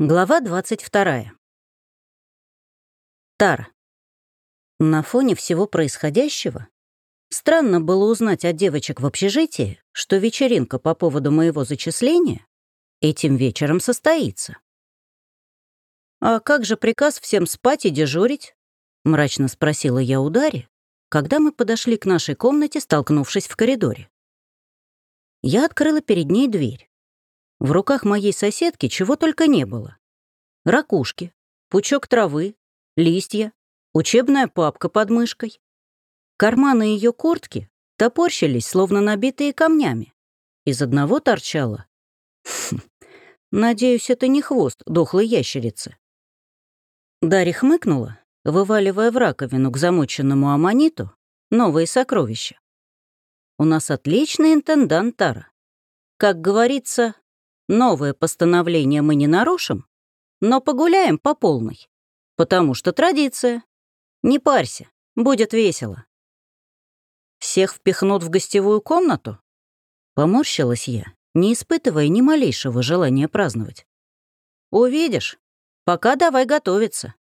Глава 22. Тара. На фоне всего происходящего странно было узнать от девочек в общежитии, что вечеринка по поводу моего зачисления этим вечером состоится. «А как же приказ всем спать и дежурить?» — мрачно спросила я у Дари, когда мы подошли к нашей комнате, столкнувшись в коридоре. Я открыла перед ней дверь. В руках моей соседки чего только не было. Ракушки, пучок травы, листья, учебная папка под мышкой. Карманы ее куртки топорщились, словно набитые камнями. Из одного торчало. Надеюсь, это не хвост дохлой ящерицы. Дарья хмыкнула, вываливая в раковину к замоченному аммониту новые сокровища. У нас отличный интендант Тара. Как говорится, Новое постановление мы не нарушим, но погуляем по полной. Потому что традиция. Не парься, будет весело. Всех впихнут в гостевую комнату? Поморщилась я, не испытывая ни малейшего желания праздновать. Увидишь. Пока давай готовиться.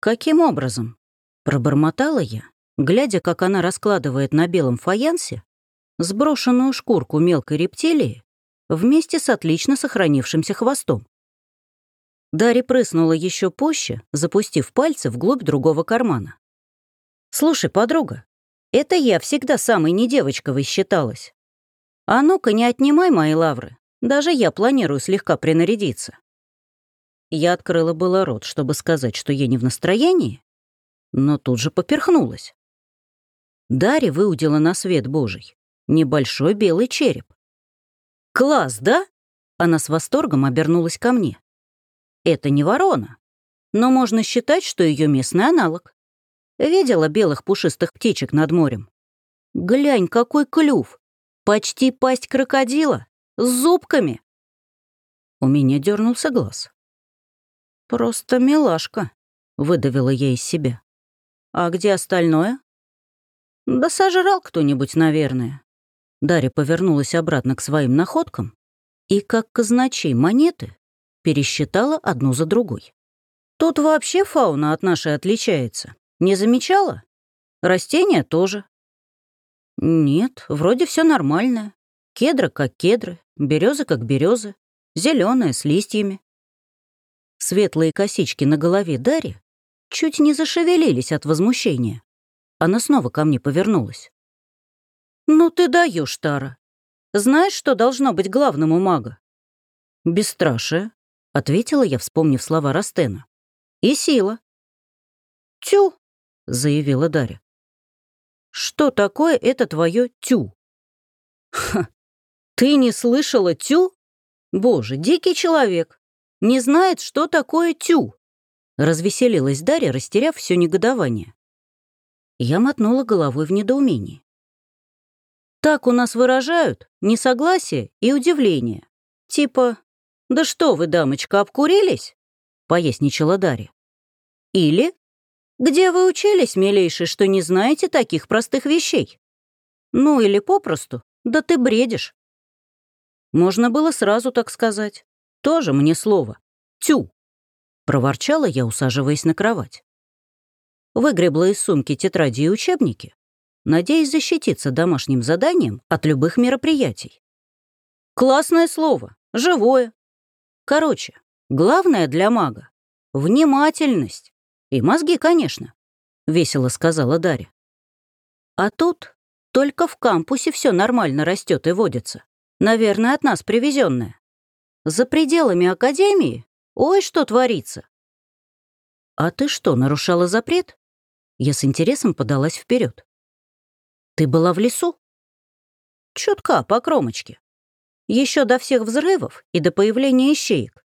Каким образом? Пробормотала я, глядя, как она раскладывает на белом фаянсе сброшенную шкурку мелкой рептилии вместе с отлично сохранившимся хвостом. Дарья прыснула еще пуще, запустив пальцы вглубь другого кармана. «Слушай, подруга, это я всегда самой недевочковой считалась. А ну-ка, не отнимай мои лавры. Даже я планирую слегка принарядиться». Я открыла было рот, чтобы сказать, что я не в настроении, но тут же поперхнулась. Дарья выудила на свет Божий небольшой белый череп. «Класс, да?» Она с восторгом обернулась ко мне. «Это не ворона, но можно считать, что ее местный аналог. Видела белых пушистых птичек над морем? Глянь, какой клюв! Почти пасть крокодила! С зубками!» У меня дернулся глаз. «Просто милашка», — выдавила я из себя. «А где остальное?» «Да сожрал кто-нибудь, наверное. Дарья повернулась обратно к своим находкам и, как казначей монеты, пересчитала одну за другой. Тут вообще фауна от нашей отличается. Не замечала? Растения тоже. Нет, вроде все нормальное. Кедра как кедры, березы как березы, зеленая с листьями. Светлые косички на голове Дарьи чуть не зашевелились от возмущения. Она снова ко мне повернулась. «Ну ты даешь, Тара. Знаешь, что должно быть главным у мага?» «Бесстрашие», — ответила я, вспомнив слова Растена. «И сила». «Тю», — заявила Дарья. «Что такое это твое тю?» «Ха, ты не слышала тю? Боже, дикий человек. Не знает, что такое тю». Развеселилась Дарья, растеряв все негодование. Я мотнула головой в недоумении. Так у нас выражают несогласие и удивление. Типа «Да что вы, дамочка, обкурились?» — поясничала Дарья. Или «Где вы учились, милейший, что не знаете таких простых вещей?» Ну или попросту «Да ты бредишь». Можно было сразу так сказать. Тоже мне слово. «Тю!» — проворчала я, усаживаясь на кровать. Выгребла из сумки тетради и учебники, надеясь защититься домашним заданием от любых мероприятий. Классное слово, живое. Короче, главное для мага — внимательность. И мозги, конечно, — весело сказала Дарья. А тут только в кампусе все нормально растет и водится. Наверное, от нас привезенное. За пределами академии? Ой, что творится. А ты что, нарушала запрет? Я с интересом подалась вперед. Ты была в лесу? Чутка, по кромочке. Еще до всех взрывов и до появления ищеек.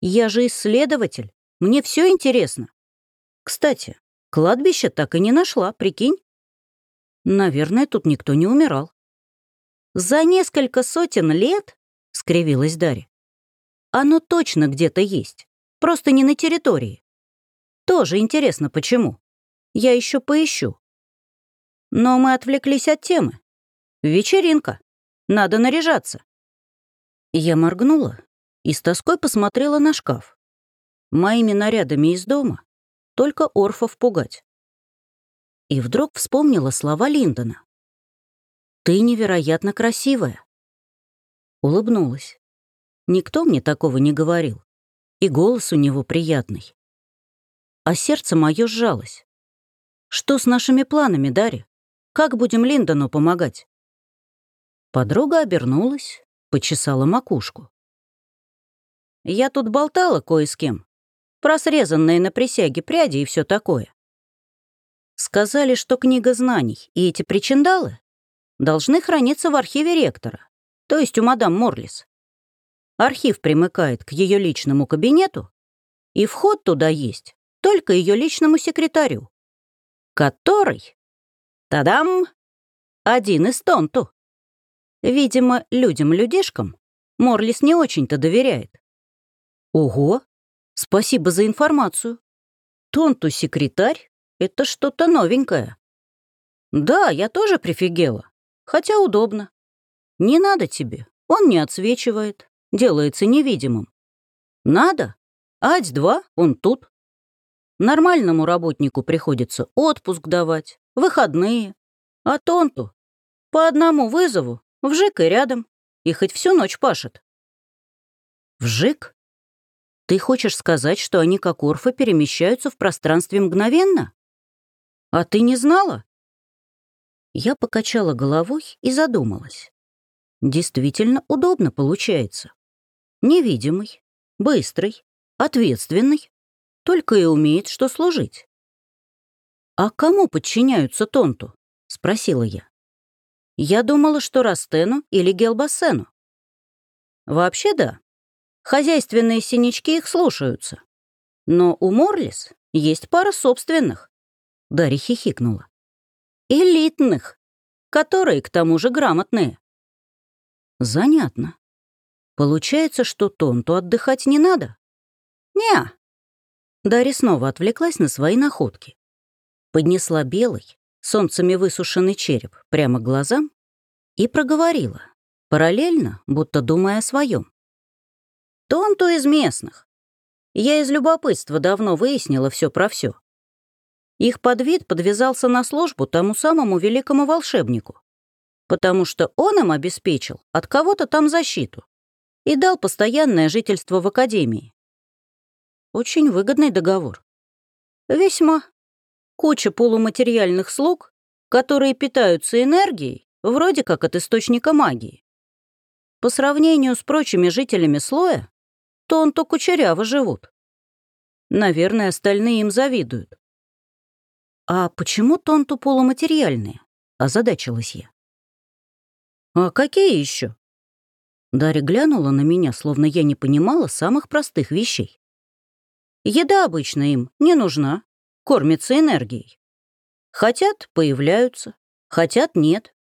Я же исследователь, мне все интересно. Кстати, кладбище так и не нашла, прикинь? Наверное, тут никто не умирал. За несколько сотен лет, — скривилась Дарья, — оно точно где-то есть, просто не на территории. Тоже интересно, почему. Я еще поищу. Но мы отвлеклись от темы. Вечеринка. Надо наряжаться. Я моргнула, и с тоской посмотрела на шкаф. Моими нарядами из дома только орфов пугать. И вдруг вспомнила слова Линдона. «Ты невероятно красивая». Улыбнулась. Никто мне такого не говорил. И голос у него приятный. А сердце мое сжалось. Что с нашими планами, Дарья? Как будем Линдону помогать? Подруга обернулась, почесала макушку. Я тут болтала кое с кем. Про срезанные на присяге пряди и все такое. Сказали, что книга знаний и эти причиндалы должны храниться в архиве ректора, то есть у мадам Морлис. Архив примыкает к ее личному кабинету, и вход туда есть только ее личному секретарю, который, тадам, один из Тонту. Видимо, людям-людишкам Морлис не очень-то доверяет. Ого, спасибо за информацию. Тонту секретарь — это что-то новенькое. Да, я тоже прифигела, хотя удобно. Не надо тебе, он не отсвечивает, делается невидимым. Надо? Ать-2, он тут. Нормальному работнику приходится отпуск давать, выходные. А Тонту по одному вызову вжик и рядом, и хоть всю ночь пашет. Вжик? Ты хочешь сказать, что они, как орфы, перемещаются в пространстве мгновенно? А ты не знала? Я покачала головой и задумалась. Действительно удобно получается. Невидимый, быстрый, ответственный только и умеет, что служить. «А кому подчиняются Тонту?» — спросила я. Я думала, что Растену или Гелбасену. Вообще да. Хозяйственные синячки их слушаются. Но у Морлис есть пара собственных. Дарья хихикнула. Элитных, которые к тому же грамотные. Занятно. Получается, что Тонту отдыхать не надо? Не, Дарья снова отвлеклась на свои находки. Поднесла белый, солнцами высушенный череп прямо к глазам и проговорила, параллельно, будто думая о своем. «Тон-то из местных. Я из любопытства давно выяснила все про все. Их подвид подвязался на службу тому самому великому волшебнику, потому что он им обеспечил от кого-то там защиту и дал постоянное жительство в академии. Очень выгодный договор. Весьма. Куча полуматериальных слуг, которые питаются энергией, вроде как от источника магии. По сравнению с прочими жителями слоя, то он то кучеряво живут. Наверное, остальные им завидуют. «А почему тонту полуматериальные?» — озадачилась я. «А какие еще? Дарья глянула на меня, словно я не понимала самых простых вещей. Еда обычно им не нужна, кормятся энергией. Хотят — появляются, хотят — нет.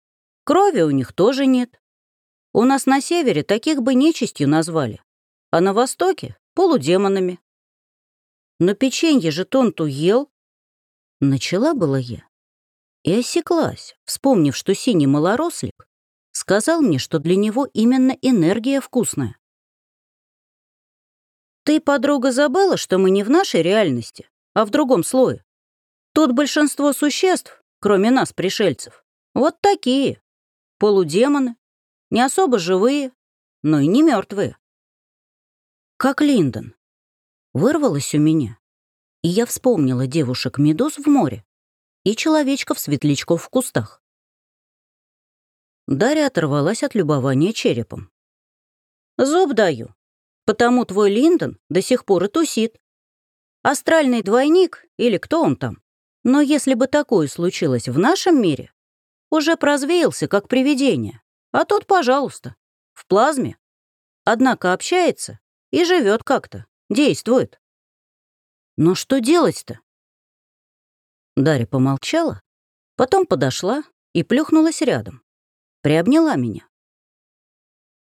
Крови у них тоже нет. У нас на севере таких бы нечистью назвали, а на востоке — полудемонами. Но печенье же Тонту ел. Начала была я и осеклась, вспомнив, что синий малорослик сказал мне, что для него именно энергия вкусная. Ты, подруга, забыла, что мы не в нашей реальности, а в другом слое? Тут большинство существ, кроме нас, пришельцев, вот такие. Полудемоны, не особо живые, но и не мертвые. Как Линдон. Вырвалось у меня, и я вспомнила девушек-медуз в море и человечков-светлячков в кустах. Дарья оторвалась от любования черепом. «Зуб даю потому твой Линдон до сих пор и тусит. Астральный двойник, или кто он там. Но если бы такое случилось в нашем мире, уже прозвеялся как привидение. А тут, пожалуйста, в плазме. Однако общается и живет как-то, действует. Но что делать-то? Дарья помолчала, потом подошла и плюхнулась рядом. Приобняла меня.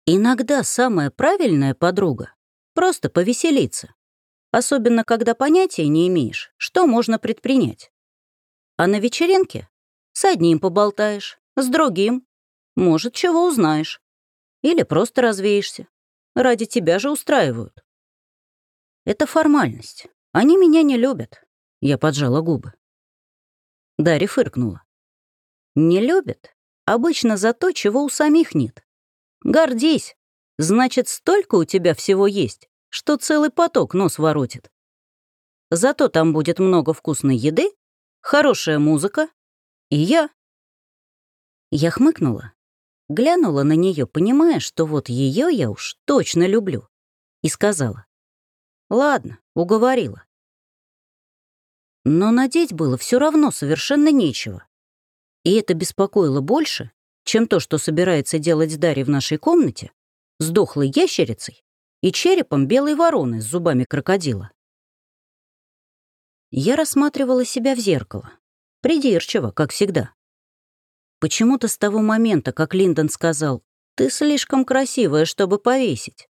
Иногда самая правильная подруга — просто повеселиться. Особенно, когда понятия не имеешь, что можно предпринять. А на вечеринке с одним поболтаешь, с другим. Может, чего узнаешь. Или просто развеешься. Ради тебя же устраивают. Это формальность. Они меня не любят. Я поджала губы. Дарья фыркнула. Не любят? Обычно за то, чего у самих нет. Гордись. Значит, столько у тебя всего есть, что целый поток нос воротит. Зато там будет много вкусной еды, хорошая музыка и я. Я хмыкнула, глянула на нее, понимая, что вот ее я уж точно люблю, и сказала. Ладно, уговорила. Но надеть было все равно совершенно нечего. И это беспокоило больше, чем то, что собирается делать Дарья в нашей комнате с дохлой ящерицей и черепом белой вороны с зубами крокодила. Я рассматривала себя в зеркало. Придирчиво, как всегда. Почему-то с того момента, как Линдон сказал «Ты слишком красивая, чтобы повесить»,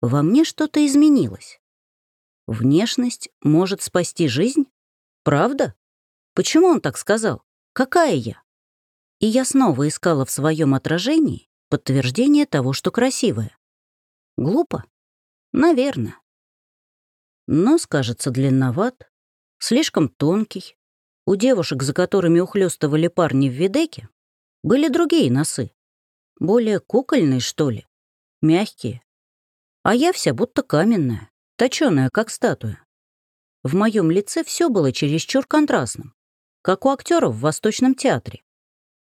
во мне что-то изменилось. Внешность может спасти жизнь? Правда? Почему он так сказал? Какая я? И я снова искала в своем отражении подтверждение того, что красивая. Глупо? Наверное. Нос кажется длинноват, слишком тонкий. У девушек, за которыми ухлёстывали парни в Видеке, были другие носы. Более кукольные, что ли, мягкие. А я вся будто каменная точёная, как статуя. В моем лице все было чересчур контрастным, как у актеров в Восточном театре.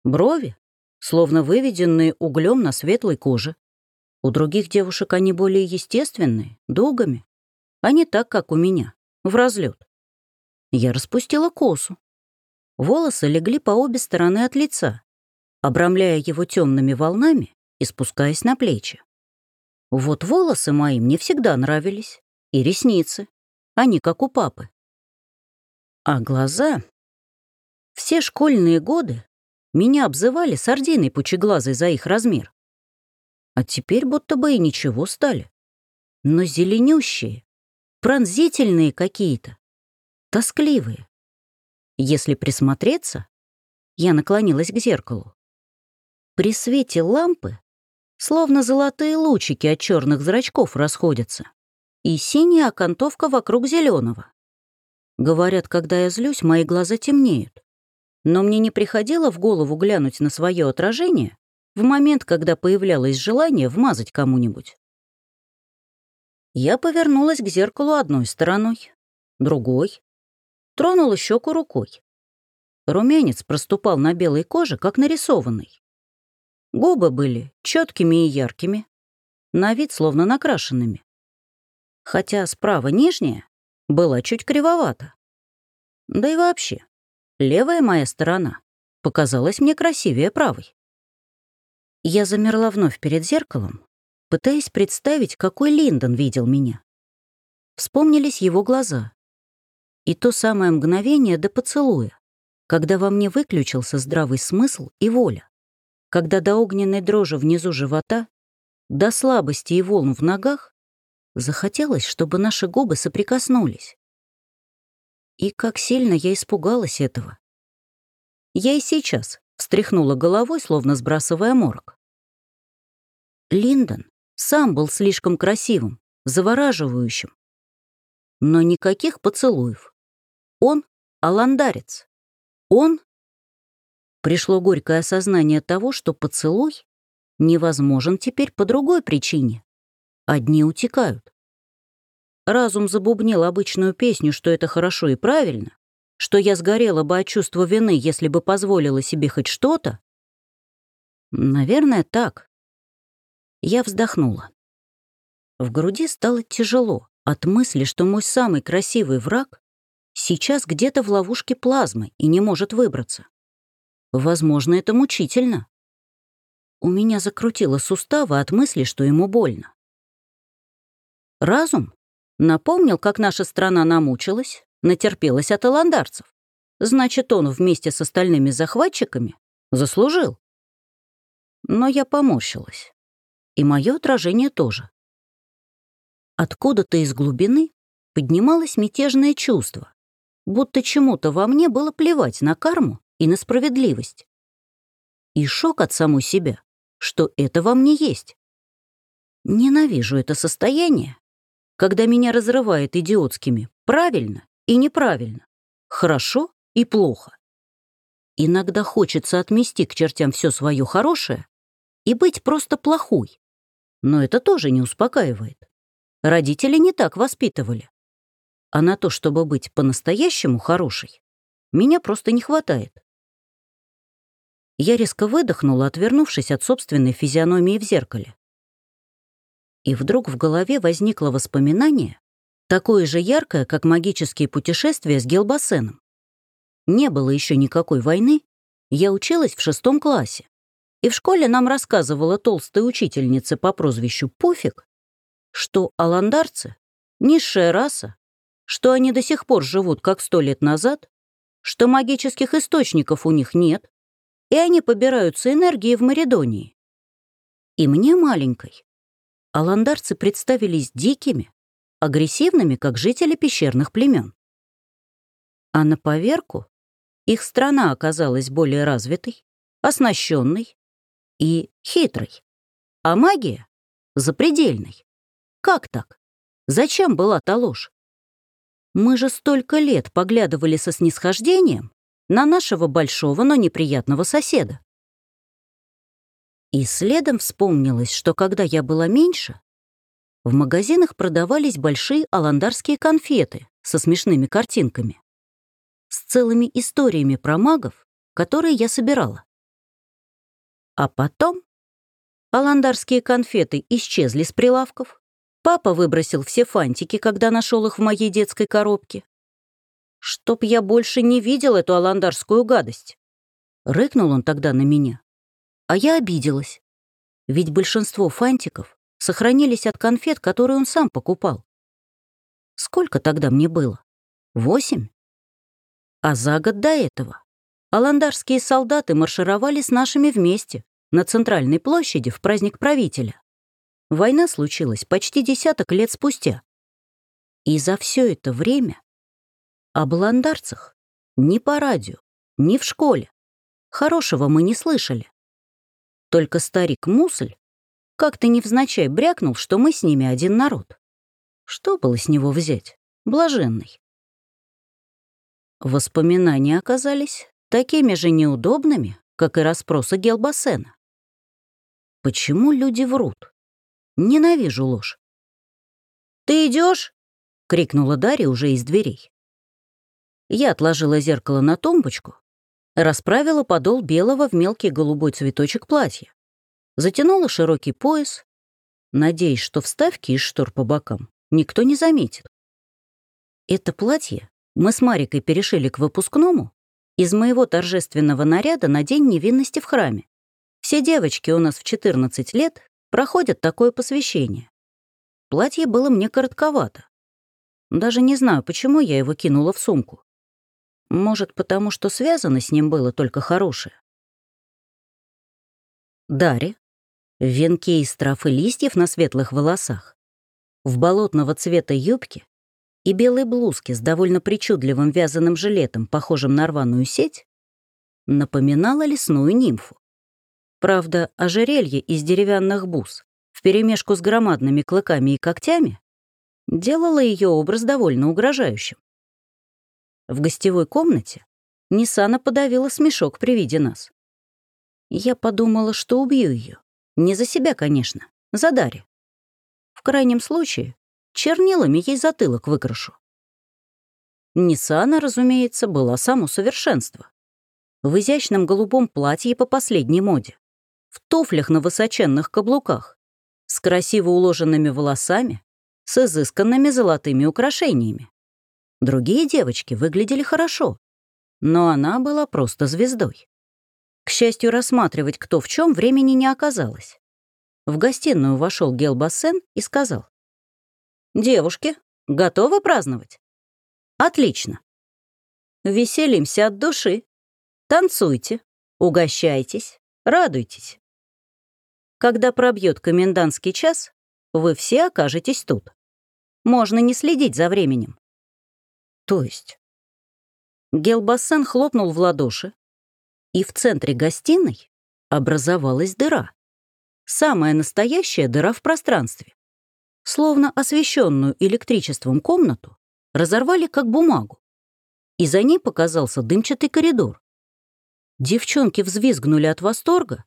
Брови, словно выведенные углем на светлой коже. У других девушек они более естественные, дугами, а не так, как у меня, в разлет. Я распустила косу. Волосы легли по обе стороны от лица, обрамляя его темными волнами и спускаясь на плечи. Вот волосы мои мне всегда нравились, и ресницы. Они как у папы. А глаза... Все школьные годы меня обзывали сардиной пучеглазой за их размер. А теперь будто бы и ничего стали. Но зеленющие, пронзительные какие-то, тоскливые. Если присмотреться, я наклонилась к зеркалу. При свете лампы словно золотые лучики от черных зрачков расходятся и синяя окантовка вокруг зеленого. Говорят, когда я злюсь, мои глаза темнеют. Но мне не приходило в голову глянуть на свое отражение в момент, когда появлялось желание вмазать кому-нибудь. Я повернулась к зеркалу одной стороной, другой. Тронула щеку рукой. Румянец проступал на белой коже, как нарисованный. Губы были четкими и яркими, на вид словно накрашенными хотя справа нижняя была чуть кривовата. Да и вообще, левая моя сторона показалась мне красивее правой. Я замерла вновь перед зеркалом, пытаясь представить, какой Линдон видел меня. Вспомнились его глаза. И то самое мгновение до поцелуя, когда во мне выключился здравый смысл и воля, когда до огненной дрожи внизу живота, до слабости и волн в ногах Захотелось, чтобы наши губы соприкоснулись. И как сильно я испугалась этого. Я и сейчас встряхнула головой, словно сбрасывая морок. Линдон сам был слишком красивым, завораживающим. Но никаких поцелуев. Он — аландарец. Он... Пришло горькое осознание того, что поцелуй невозможен теперь по другой причине. Одни утекают. Разум забубнил обычную песню, что это хорошо и правильно, что я сгорела бы от чувства вины, если бы позволила себе хоть что-то. Наверное, так. Я вздохнула. В груди стало тяжело от мысли, что мой самый красивый враг сейчас где-то в ловушке плазмы и не может выбраться. Возможно, это мучительно. У меня закрутило суставы от мысли, что ему больно. Разум напомнил, как наша страна намучилась, натерпелась от аландарцев. Значит, он вместе с остальными захватчиками заслужил. Но я поморщилась. И мое отражение тоже. Откуда-то из глубины поднималось мятежное чувство, будто чему-то во мне было плевать на карму и на справедливость. И шок от самой себя, что это во мне есть. Ненавижу это состояние, когда меня разрывает идиотскими правильно и неправильно, хорошо и плохо. Иногда хочется отмести к чертям все свое хорошее и быть просто плохой. Но это тоже не успокаивает. Родители не так воспитывали. А на то, чтобы быть по-настоящему хорошей, меня просто не хватает. Я резко выдохнула, отвернувшись от собственной физиономии в зеркале. И вдруг в голове возникло воспоминание, такое же яркое, как магические путешествия с Гелбасеном. Не было еще никакой войны, я училась в шестом классе. И в школе нам рассказывала толстая учительница по прозвищу Пофиг, что аландарцы — низшая раса, что они до сих пор живут как сто лет назад, что магических источников у них нет, и они побираются энергией в Маридонии. И мне маленькой. Аландарцы представились дикими, агрессивными, как жители пещерных племен. А на поверку их страна оказалась более развитой, оснащенной и хитрой, а магия — запредельной. Как так? Зачем была та ложь? Мы же столько лет поглядывали со снисхождением на нашего большого, но неприятного соседа. И следом вспомнилось, что когда я была меньше, в магазинах продавались большие аландарские конфеты со смешными картинками, с целыми историями про магов, которые я собирала. А потом аландарские конфеты исчезли с прилавков, папа выбросил все фантики, когда нашел их в моей детской коробке, чтоб я больше не видел эту аландарскую гадость. Рыкнул он тогда на меня. А я обиделась. Ведь большинство фантиков сохранились от конфет, которые он сам покупал. Сколько тогда мне было? Восемь? А за год до этого аландарские солдаты маршировали с нашими вместе на центральной площади в праздник правителя. Война случилась почти десяток лет спустя. И за все это время об ландарцах ни по радио, ни в школе. Хорошего мы не слышали. Только старик Мусль как-то невзначай брякнул, что мы с ними один народ. Что было с него взять? Блаженный. Воспоминания оказались такими же неудобными, как и расспросы Гелбасена. Почему люди врут? Ненавижу ложь. «Ты идешь? крикнула Дарья уже из дверей. Я отложила зеркало на тумбочку, расправила подол белого в мелкий голубой цветочек платья, затянула широкий пояс, надеясь, что вставки из штор по бокам никто не заметит. Это платье мы с Марикой перешили к выпускному из моего торжественного наряда на День невинности в храме. Все девочки у нас в 14 лет проходят такое посвящение. Платье было мне коротковато. Даже не знаю, почему я его кинула в сумку. Может, потому что связано с ним было только хорошее. Дарья, в венке из трав и листьев на светлых волосах, в болотного цвета юбке и белой блузке с довольно причудливым вязаным жилетом, похожим на рваную сеть, напоминала лесную нимфу. Правда, ожерелье из деревянных бус вперемешку с громадными клыками и когтями делало ее образ довольно угрожающим. В гостевой комнате Нисана подавила смешок при виде нас. Я подумала, что убью ее. Не за себя, конечно, за Дарья. В крайнем случае, чернилами ей затылок выкрашу. Нисана, разумеется, была само совершенство. В изящном голубом платье по последней моде, в туфлях на высоченных каблуках, с красиво уложенными волосами, с изысканными золотыми украшениями. Другие девочки выглядели хорошо, но она была просто звездой. К счастью, рассматривать, кто в чем, времени не оказалось. В гостиную вошел Гелбассен и сказал. «Девушки, готовы праздновать?» «Отлично. Веселимся от души. Танцуйте, угощайтесь, радуйтесь. Когда пробьет комендантский час, вы все окажетесь тут. Можно не следить за временем. То есть? Гелбассен хлопнул в ладоши, и в центре гостиной образовалась дыра. самая настоящая дыра в пространстве. Словно освещенную электричеством комнату разорвали как бумагу. И за ней показался дымчатый коридор. Девчонки взвизгнули от восторга,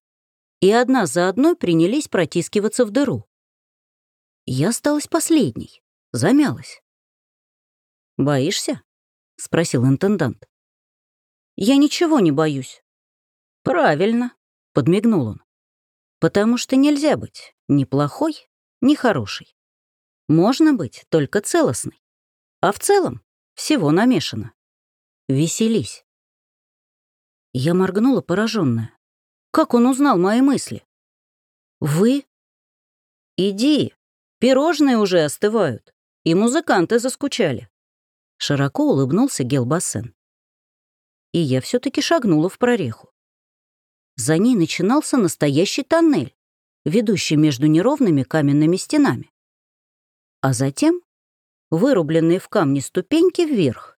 и одна за одной принялись протискиваться в дыру. Я осталась последней, замялась. «Боишься?» — спросил интендант. «Я ничего не боюсь». «Правильно», — подмигнул он. «Потому что нельзя быть ни плохой, ни хорошей. Можно быть только целостной. А в целом всего намешано. Веселись». Я моргнула пораженная. Как он узнал мои мысли? «Вы?» «Иди, пирожные уже остывают, и музыканты заскучали». Широко улыбнулся Гелбассен. И я все таки шагнула в прореху. За ней начинался настоящий тоннель, ведущий между неровными каменными стенами. А затем вырубленные в камне ступеньки вверх.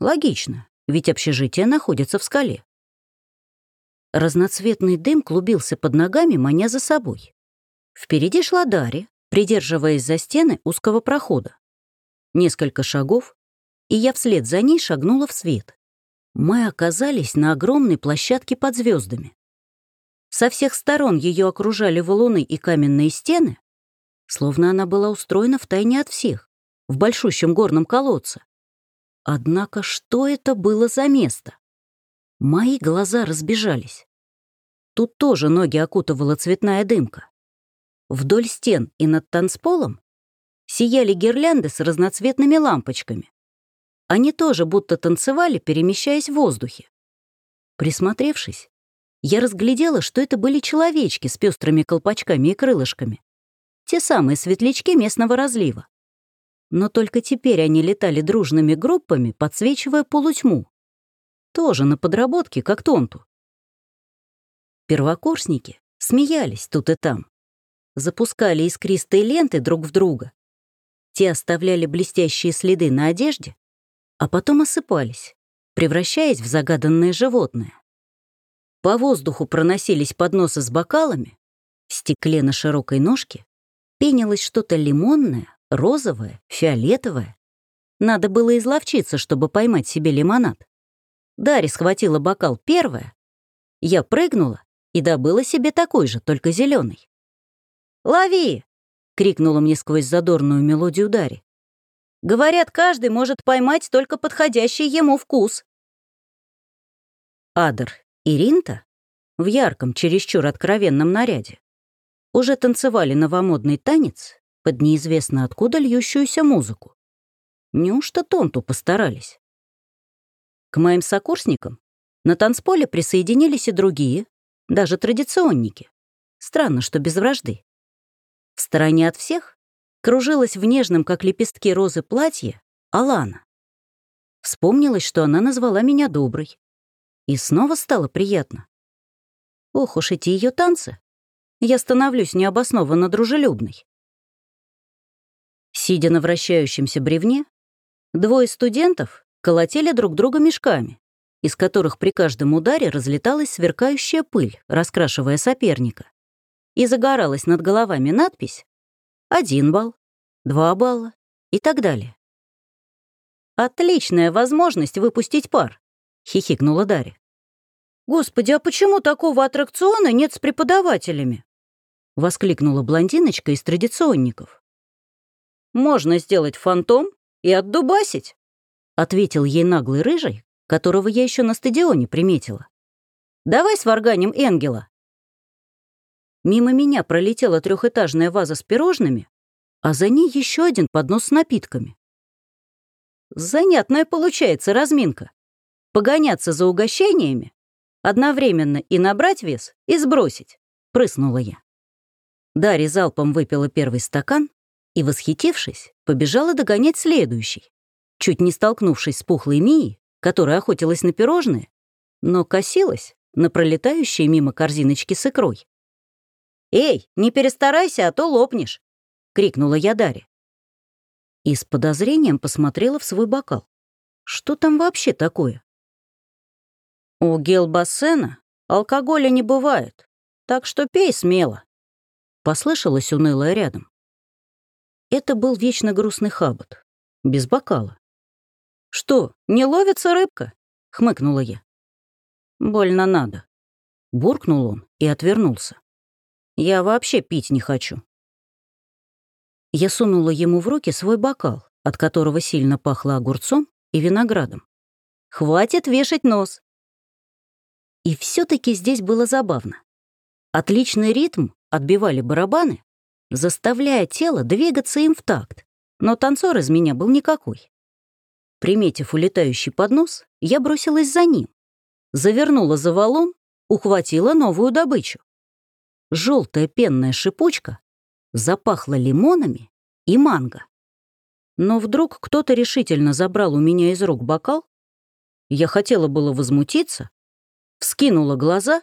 Логично, ведь общежитие находится в скале. Разноцветный дым клубился под ногами, маня за собой. Впереди шла Дарья, придерживаясь за стены узкого прохода. Несколько шагов, и я вслед за ней шагнула в свет. Мы оказались на огромной площадке под звездами. Со всех сторон ее окружали валуны и каменные стены, словно она была устроена втайне от всех, в большущем горном колодце. Однако что это было за место? Мои глаза разбежались. Тут тоже ноги окутывала цветная дымка. Вдоль стен и над танцполом сияли гирлянды с разноцветными лампочками. Они тоже будто танцевали, перемещаясь в воздухе. Присмотревшись, я разглядела, что это были человечки с пестрыми колпачками и крылышками. Те самые светлячки местного разлива. Но только теперь они летали дружными группами, подсвечивая полутьму. Тоже на подработке, как тонту. Первокурсники смеялись тут и там. Запускали искристые ленты друг в друга. Те оставляли блестящие следы на одежде, а потом осыпались, превращаясь в загаданное животное. По воздуху проносились подносы с бокалами, в стекле на широкой ножке пенилось что-то лимонное, розовое, фиолетовое. Надо было изловчиться, чтобы поймать себе лимонад. Дарья схватила бокал первая, я прыгнула и добыла себе такой же, только зеленый. «Лови!» — крикнула мне сквозь задорную мелодию Дарьи. Говорят, каждый может поймать только подходящий ему вкус. Адер и Ринта в ярком, чересчур откровенном наряде уже танцевали новомодный танец под неизвестно откуда льющуюся музыку. Неужто Тонту постарались? К моим сокурсникам на танцполе присоединились и другие, даже традиционники. Странно, что без вражды. В стороне от всех кружилась в нежном, как лепестки розы, платье Алана. Вспомнилось, что она назвала меня доброй. И снова стало приятно. Ох уж эти ее танцы. Я становлюсь необоснованно дружелюбной. Сидя на вращающемся бревне, двое студентов колотили друг друга мешками, из которых при каждом ударе разлеталась сверкающая пыль, раскрашивая соперника. И загоралась над головами надпись один балл, два балла и так далее. «Отличная возможность выпустить пар», — хихикнула Дарья. «Господи, а почему такого аттракциона нет с преподавателями?» — воскликнула блондиночка из традиционников. «Можно сделать фантом и отдубасить», — ответил ей наглый рыжий, которого я еще на стадионе приметила. «Давай сварганим Энгела». Мимо меня пролетела трехэтажная ваза с пирожными, а за ней еще один поднос с напитками. Занятная получается разминка. Погоняться за угощениями, одновременно и набрать вес, и сбросить, прыснула я. Дарья залпом выпила первый стакан и, восхитившись, побежала догонять следующий, чуть не столкнувшись с пухлой Мией, которая охотилась на пирожные, но косилась на пролетающие мимо корзиночки с икрой. «Эй, не перестарайся, а то лопнешь!» — крикнула я Даре. И с подозрением посмотрела в свой бокал. Что там вообще такое? У гелбассена алкоголя не бывает, так что пей смело. — послышалось унылое рядом. Это был вечно грустный хабот, без бокала. «Что, не ловится рыбка?» — хмыкнула я. «Больно надо», — буркнул он и отвернулся. «Я вообще пить не хочу». Я сунула ему в руки свой бокал, от которого сильно пахло огурцом и виноградом. «Хватит вешать нос!» И все таки здесь было забавно. Отличный ритм отбивали барабаны, заставляя тело двигаться им в такт, но танцор из меня был никакой. Приметив улетающий поднос, я бросилась за ним, завернула за валун, ухватила новую добычу. Желтая пенная шипучка запахла лимонами и манго. Но вдруг кто-то решительно забрал у меня из рук бокал. Я хотела было возмутиться, вскинула глаза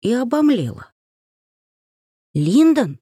и обомлела. «Линдон?»